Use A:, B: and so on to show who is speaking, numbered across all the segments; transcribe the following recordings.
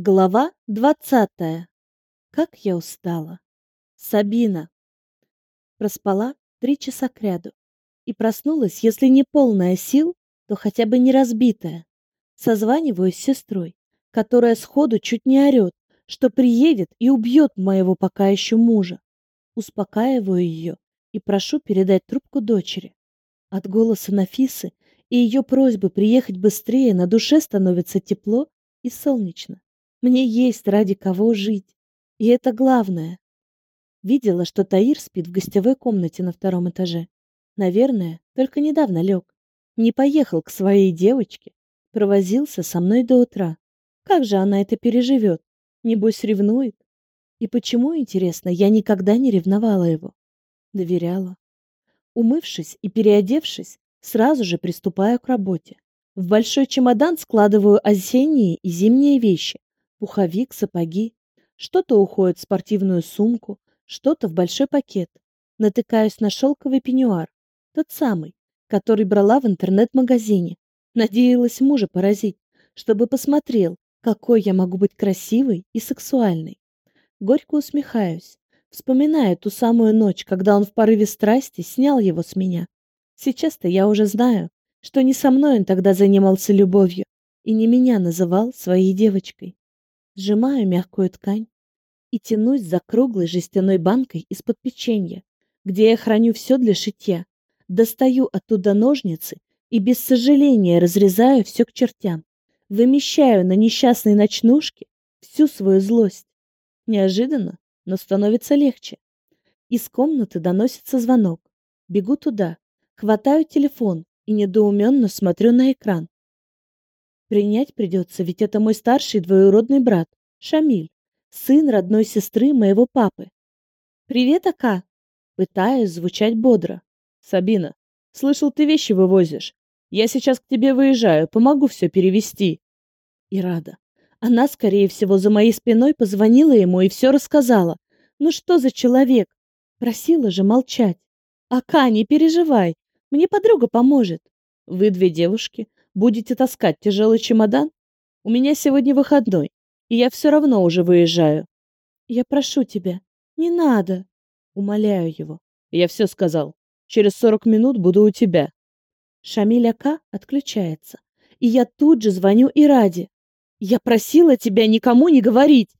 A: Глава двадцатая. Как я устала. Сабина. Проспала три часа кряду и проснулась, если не полная сил, то хотя бы не разбитая. Созваниваюсь с сестрой, которая сходу чуть не орет, что приедет и убьет моего пока еще мужа. Успокаиваю ее и прошу передать трубку дочери. От голоса Нафисы и ее просьбы приехать быстрее на душе становится тепло и солнечно. Мне есть ради кого жить. И это главное. Видела, что Таир спит в гостевой комнате на втором этаже. Наверное, только недавно лег. Не поехал к своей девочке. Провозился со мной до утра. Как же она это переживет? Небось, ревнует? И почему, интересно, я никогда не ревновала его? Доверяла. Умывшись и переодевшись, сразу же приступаю к работе. В большой чемодан складываю осенние и зимние вещи, пуховик, сапоги. Что-то уходит в спортивную сумку, что-то в большой пакет. Натыкаюсь на шелковый пеньюар, тот самый, который брала в интернет-магазине. Надеялась мужа поразить, чтобы посмотрел, какой я могу быть красивой и сексуальной. Горько усмехаюсь, вспоминая ту самую ночь, когда он в порыве страсти снял его с меня. Сейчас-то я уже знаю, что не со мной он тогда занимался любовью и не меня называл своей девочкой сжимаю мягкую ткань и тянусь за круглой жестяной банкой из-под печенья, где я храню все для шитья. Достаю оттуда ножницы и без сожаления разрезаю все к чертям. Вымещаю на несчастной ночнушке всю свою злость. Неожиданно, но становится легче. Из комнаты доносится звонок. Бегу туда, хватаю телефон и недоуменно смотрю на экран. Принять придется, ведь это мой старший двоюродный брат, Шамиль, сын родной сестры моего папы. «Привет, Ака!» Пытаюсь звучать бодро.
B: «Сабина, слышал, ты вещи вывозишь. Я сейчас к тебе выезжаю, помогу все перевести».
A: И рада. Она, скорее всего, за моей спиной позвонила ему и все рассказала. Ну что за человек? Просила же молчать. Ака, не переживай, мне подруга поможет.
B: Вы две девушки, Будете таскать тяжелый чемодан? У меня сегодня выходной, и я все равно уже выезжаю.
A: Я прошу тебя, не надо. Умоляю его.
B: Я все сказал. Через сорок минут буду у тебя.
A: Шамиль Ака отключается, и я тут же звоню Ираде. Я просила тебя никому не говорить.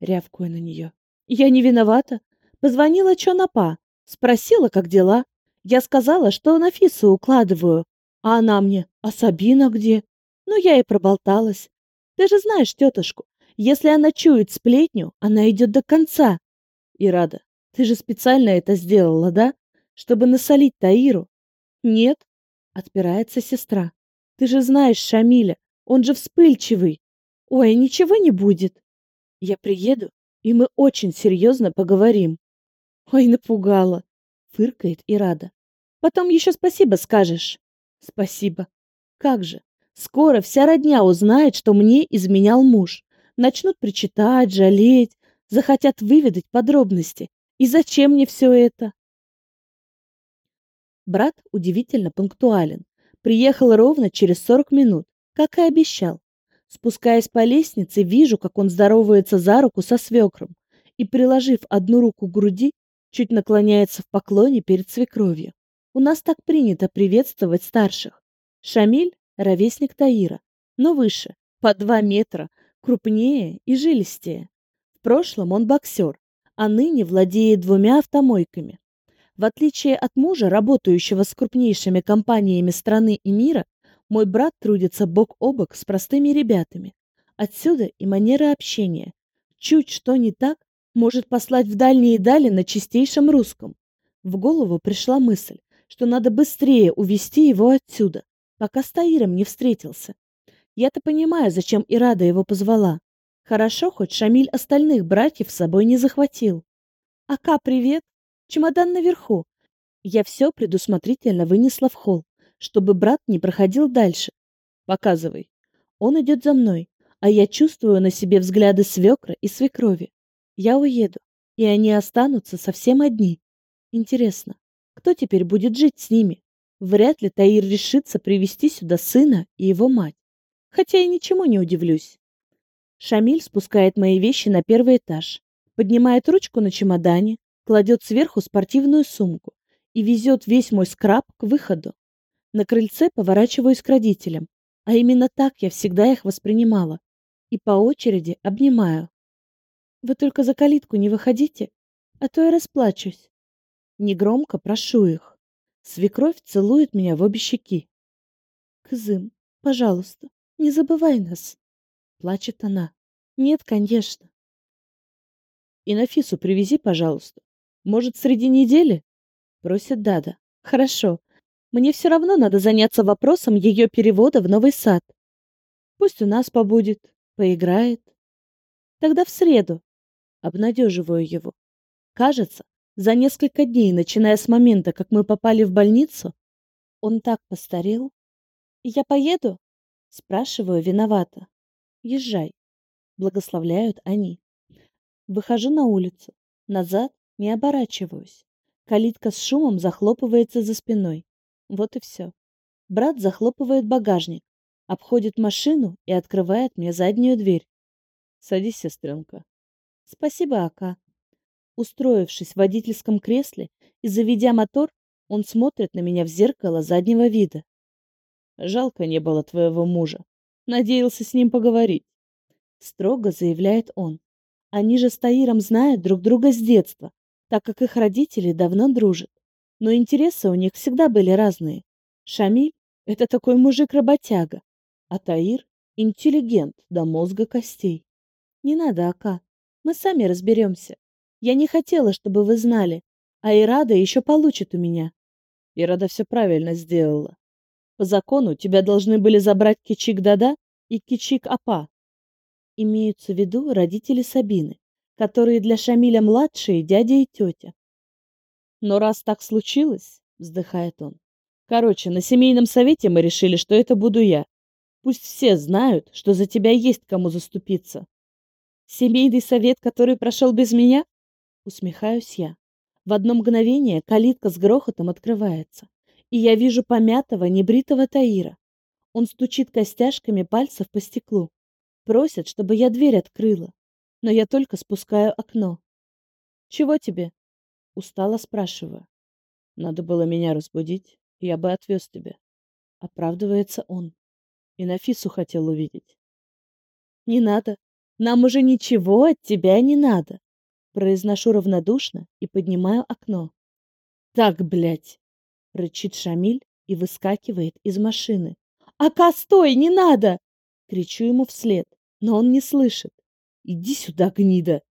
A: Рявкую на нее. Я не виновата. Позвонила Чонапа, спросила, как дела. Я сказала, что на Фису укладываю, а она мне, а Сабина где? Ну, я и проболталась. Ты же знаешь тетушку, если она чует сплетню, она идет до конца.
B: И рада. Ты же специально это сделала, да? Чтобы насолить Таиру?
A: Нет, отпирается сестра. Ты же знаешь Шамиля, он же вспыльчивый. Ой, ничего не будет. Я приеду, и мы очень серьезно поговорим. Ой, напугала, фыркает и рада. Потом еще спасибо скажешь. Спасибо. Как же? Скоро вся родня узнает, что мне изменял муж. Начнут причитать, жалеть, захотят выведать подробности. И зачем мне все это? Брат удивительно пунктуален. Приехал ровно через 40 минут, как и обещал. Спускаясь по лестнице, вижу, как он здоровается за руку со свекром и, приложив одну руку к груди, чуть наклоняется в поклоне перед свекровью. У нас так принято приветствовать старших. Шамиль – ровесник Таира, но выше, по два метра, крупнее и жилистее. В прошлом он боксер, а ныне владеет двумя автомойками. В отличие от мужа, работающего с крупнейшими компаниями страны и мира, мой брат трудится бок о бок с простыми ребятами. Отсюда и манера общения. Чуть что не так, может послать в дальние дали на чистейшем русском. В голову пришла мысль, что надо быстрее увести его отсюда, пока с Таиром не встретился. Я-то понимаю, зачем Ирада его позвала. Хорошо, хоть Шамиль остальных братьев с собой не захватил. «Ака, привет! Чемодан наверху!» Я все предусмотрительно вынесла в холл, чтобы брат не проходил дальше. «Показывай». Он идет за мной, а я чувствую на себе взгляды свекра и свекрови. Я уеду, и они останутся совсем одни. Интересно, кто теперь будет жить с ними? Вряд ли Таир решится привести сюда сына и его мать. Хотя я ничему не удивлюсь. Шамиль спускает мои вещи на первый этаж, поднимает ручку на чемодане, кладет сверху спортивную сумку и везет весь мой скраб к выходу. На крыльце поворачиваюсь к родителям, а именно так я всегда их воспринимала, и по очереди обнимаю. Вы только за калитку не выходите, а то я расплачусь. Негромко прошу их. Свекровь целует меня в обе щеки. Кызым, пожалуйста, не забывай нас. Плачет она. Нет, конечно.
B: И Нафису привези, пожалуйста. Может, среди недели? Просит Дада.
A: Хорошо. Мне все равно надо заняться вопросом ее перевода в новый сад. Пусть у нас побудет, поиграет. Тогда в среду. Обнадеживаю его. Кажется, за несколько дней, начиная с момента, как мы попали в больницу, он так постарел. Я поеду? Спрашиваю виновата. Езжай. Благословляют они. Выхожу на улицу. Назад не оборачиваюсь. Калитка с шумом захлопывается за спиной. Вот и все. Брат захлопывает багажник, обходит машину и открывает мне заднюю дверь.
B: Садись, сестренка.
A: Спасибо, Ака. Устроившись в водительском кресле и заведя мотор, он смотрит на меня в зеркало заднего вида.
B: Жалко не было твоего мужа. Надеялся с ним поговорить.
A: Строго заявляет он. Они же с Таиром знают друг друга с детства, так как их родители давно дружат. Но интересы у них всегда были разные. Шамиль — это такой мужик-работяга, а Таир — интеллигент до мозга костей. Не надо, Ака, мы сами разберемся. Я не хотела, чтобы вы знали. А Ирада еще получит у меня.
B: Ирада все правильно сделала. По закону тебя должны были забрать Кичик-Дада и Кичик-Апа.
A: Имеются в виду родители Сабины, которые для Шамиля младшие дядя и тетя.
B: Но раз так случилось, вздыхает он. Короче, на семейном совете мы решили, что это буду я. Пусть все знают, что за тебя есть кому заступиться.
A: Семейный совет, который прошел без меня? Усмехаюсь я. В одно мгновение калитка с грохотом открывается, и я вижу помятого, небритого Таира. Он стучит костяшками пальцев по стеклу. Просит, чтобы я дверь открыла, но я только спускаю окно. «Чего тебе?» Устало спрашиваю.
B: «Надо было меня разбудить, я бы отвез тебя».
A: Оправдывается он.
B: И Нафису хотел увидеть.
A: «Не надо. Нам уже ничего от тебя не надо. Произношу равнодушно и поднимаю окно. «Так, блядь!» — рычит Шамиль и выскакивает из машины. «Ака, стой, не надо!» Кричу ему вслед, но он не слышит. «Иди сюда, гнида!»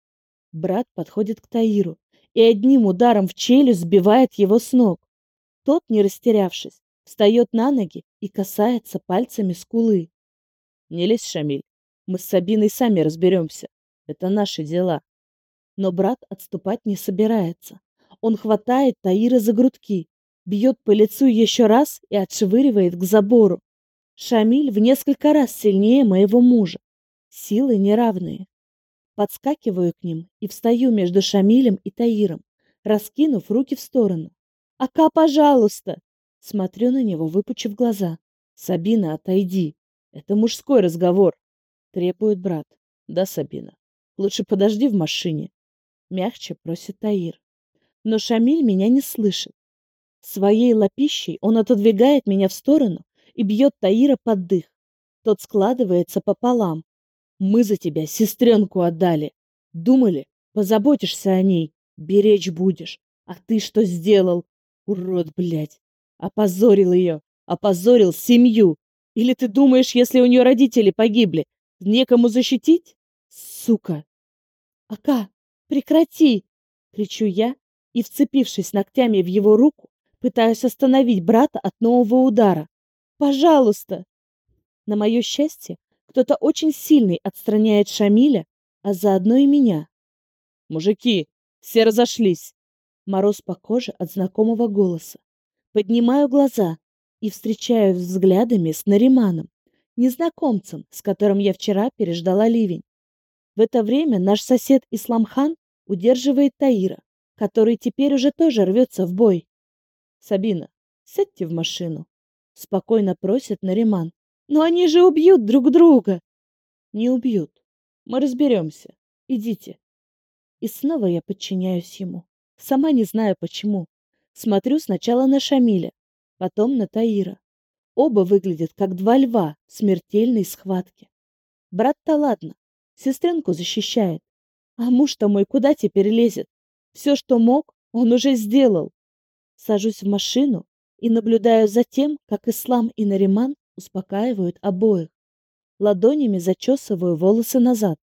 A: Брат подходит к Таиру и одним ударом в челюсть сбивает его с ног. Тот, не растерявшись, встает на ноги и касается пальцами скулы.
B: «Не лезь, Шамиль, мы с Сабиной сами разберемся. Это наши дела».
A: Но брат отступать не собирается. Он хватает Таира за грудки, бьет по лицу еще раз и отшвыривает к забору. Шамиль в несколько раз сильнее моего мужа. Силы неравные. Подскакиваю к ним и встаю между Шамилем и Таиром, раскинув руки в сторону. «Ака, пожалуйста!» Смотрю на него, выпучив глаза.
B: «Сабина, отойди! Это мужской разговор!» Требует брат. «Да, Сабина. Лучше подожди в машине
A: мягче просит Таир. Но Шамиль меня не слышит. Своей лапищей он отодвигает меня в сторону и бьет Таира под дых. Тот складывается пополам. Мы за тебя сестренку отдали. Думали, позаботишься о ней, беречь будешь. А ты что сделал? Урод, блядь. Опозорил ее, опозорил семью. Или ты думаешь, если у нее родители погибли, некому защитить? Сука. Ака, Прекрати! кричу я и, вцепившись ногтями в его руку, пытаюсь остановить брата от нового удара. Пожалуйста! На мое счастье, кто-то очень сильный отстраняет Шамиля, а заодно и меня.
B: Мужики, все разошлись.
A: Мороз по коже от знакомого голоса. Поднимаю глаза и встречаюсь взглядами с Нариманом, незнакомцем, с которым я вчера переждала ливень. В это время наш сосед Исламхан удерживает Таира, который теперь уже тоже рвется в бой.
B: «Сабина, сядьте в машину», —
A: спокойно просит Нариман. «Но они же убьют друг друга!» «Не убьют.
B: Мы разберемся. Идите.
A: И снова я подчиняюсь ему. Сама не знаю почему. Смотрю сначала на Шамиля, потом на Таира. Оба выглядят как два льва в смертельной схватке. Брат-то ладно, сестренку защищает. А муж-то мой куда теперь лезет? Все, что мог, он уже сделал. Сажусь в машину и наблюдаю за тем, как Ислам и Нариман успокаивают обоих. Ладонями зачесываю волосы назад,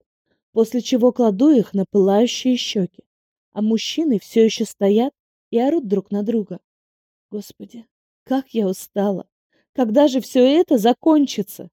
A: после чего кладу их на пылающие щеки. А мужчины все еще стоят и орут друг на друга. Господи, как я устала! Когда же все это закончится?